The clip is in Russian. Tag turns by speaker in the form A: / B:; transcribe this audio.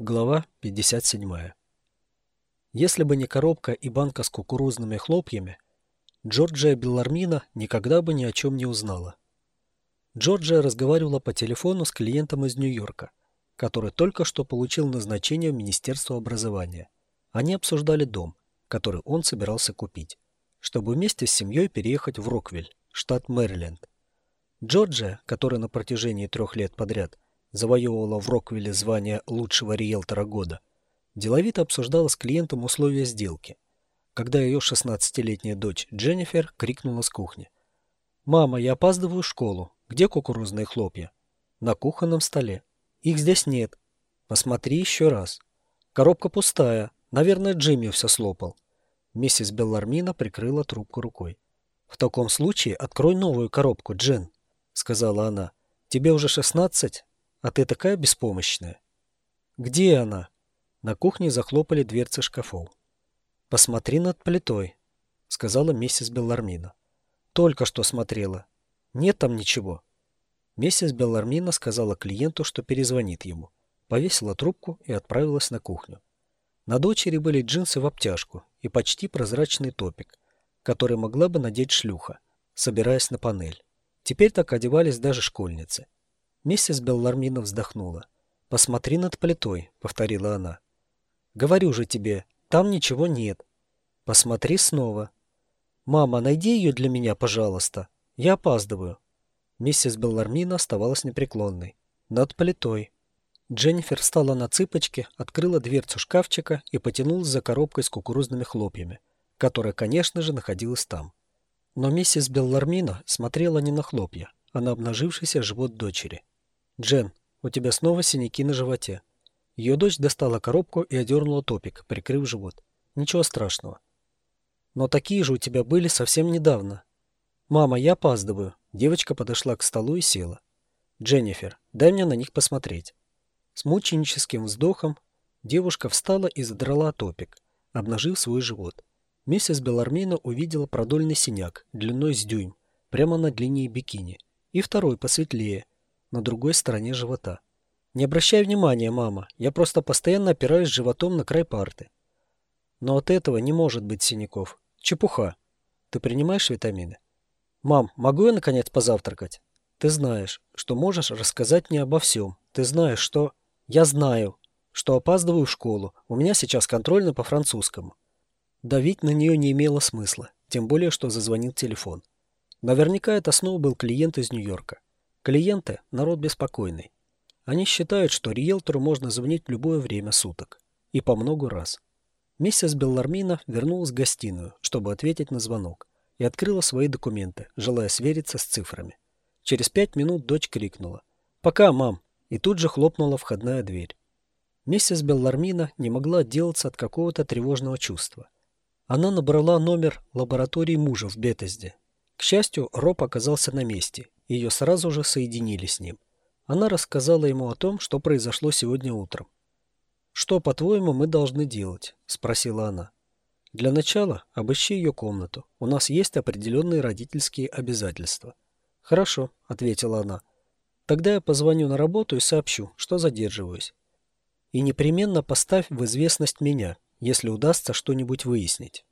A: Глава 57. Если бы не коробка и банка с кукурузными хлопьями, Джорджия Беллармина никогда бы ни о чем не узнала. Джорджия разговаривала по телефону с клиентом из Нью-Йорка, который только что получил назначение в Министерство образования. Они обсуждали дом, который он собирался купить, чтобы вместе с семьей переехать в Роквиль, штат Мэриленд. Джорджия, которая на протяжении трех лет подряд завоевывала в Роквилле звание лучшего риэлтора года, деловито обсуждала с клиентом условия сделки, когда ее 16-летняя дочь Дженнифер крикнула с кухни. «Мама, я опаздываю в школу. Где кукурузные хлопья?» «На кухонном столе. Их здесь нет. Посмотри еще раз. Коробка пустая. Наверное, Джимми все слопал». Миссис Беллармина прикрыла трубку рукой. «В таком случае открой новую коробку, Джен», — сказала она. «Тебе уже шестнадцать, а ты такая беспомощная». «Где она?» На кухне захлопали дверцы шкафов. «Посмотри над плитой», — сказала миссис Беллармина. «Только что смотрела. Нет там ничего». Миссис Беллармина сказала клиенту, что перезвонит ему. Повесила трубку и отправилась на кухню. На дочери были джинсы в обтяжку и почти прозрачный топик, который могла бы надеть шлюха, собираясь на панель. Теперь так одевались даже школьницы. Миссис Беллармина вздохнула. «Посмотри над плитой», — повторила она. «Говорю же тебе, там ничего нет. Посмотри снова. Мама, найди ее для меня, пожалуйста. Я опаздываю». Миссис Беллармина оставалась непреклонной. Над плитой. Дженнифер встала на цыпочки, открыла дверцу шкафчика и потянулась за коробкой с кукурузными хлопьями, которая, конечно же, находилась там. Но миссис Беллармина смотрела не на хлопья, а на обнажившийся живот дочери. «Джен, у тебя снова синяки на животе». Ее дочь достала коробку и одернула топик, прикрыв живот. «Ничего страшного». «Но такие же у тебя были совсем недавно». «Мама, я опаздываю». Девочка подошла к столу и села. «Дженнифер, дай мне на них посмотреть». С мученическим вздохом девушка встала и задрала топик, обнажив свой живот. Миссис Белармина увидела продольный синяк длиной с дюйм, прямо над линией бикини, и второй посветлее, на другой стороне живота. «Не обращай внимания, мама, я просто постоянно опираюсь животом на край парты». «Но от этого не может быть синяков. Чепуха. Ты принимаешь витамины?» «Мам, могу я, наконец, позавтракать?» «Ты знаешь, что можешь рассказать мне обо всем. Ты знаешь, что...» Я знаю, что опаздываю в школу. У меня сейчас контрольно по французскому. Давить на нее не имело смысла, тем более, что зазвонил телефон. Наверняка это снова был клиент из Нью-Йорка. Клиенты – народ беспокойный. Они считают, что риэлтору можно звонить в любое время суток. И по много раз. Миссис Беллармина вернулась в гостиную, чтобы ответить на звонок, и открыла свои документы, желая свериться с цифрами. Через пять минут дочь крикнула. «Пока, мам!» и тут же хлопнула входная дверь. Миссис Беллармина не могла отделаться от какого-то тревожного чувства. Она набрала номер лаборатории мужа в Бетезде. К счастью, Роб оказался на месте, ее сразу же соединили с ним. Она рассказала ему о том, что произошло сегодня утром. «Что, по-твоему, мы должны делать?» – спросила она. «Для начала обыщи ее комнату. У нас есть определенные родительские обязательства». «Хорошо», – ответила она. Тогда я позвоню на работу и сообщу, что задерживаюсь. И непременно поставь в известность меня, если удастся что-нибудь выяснить.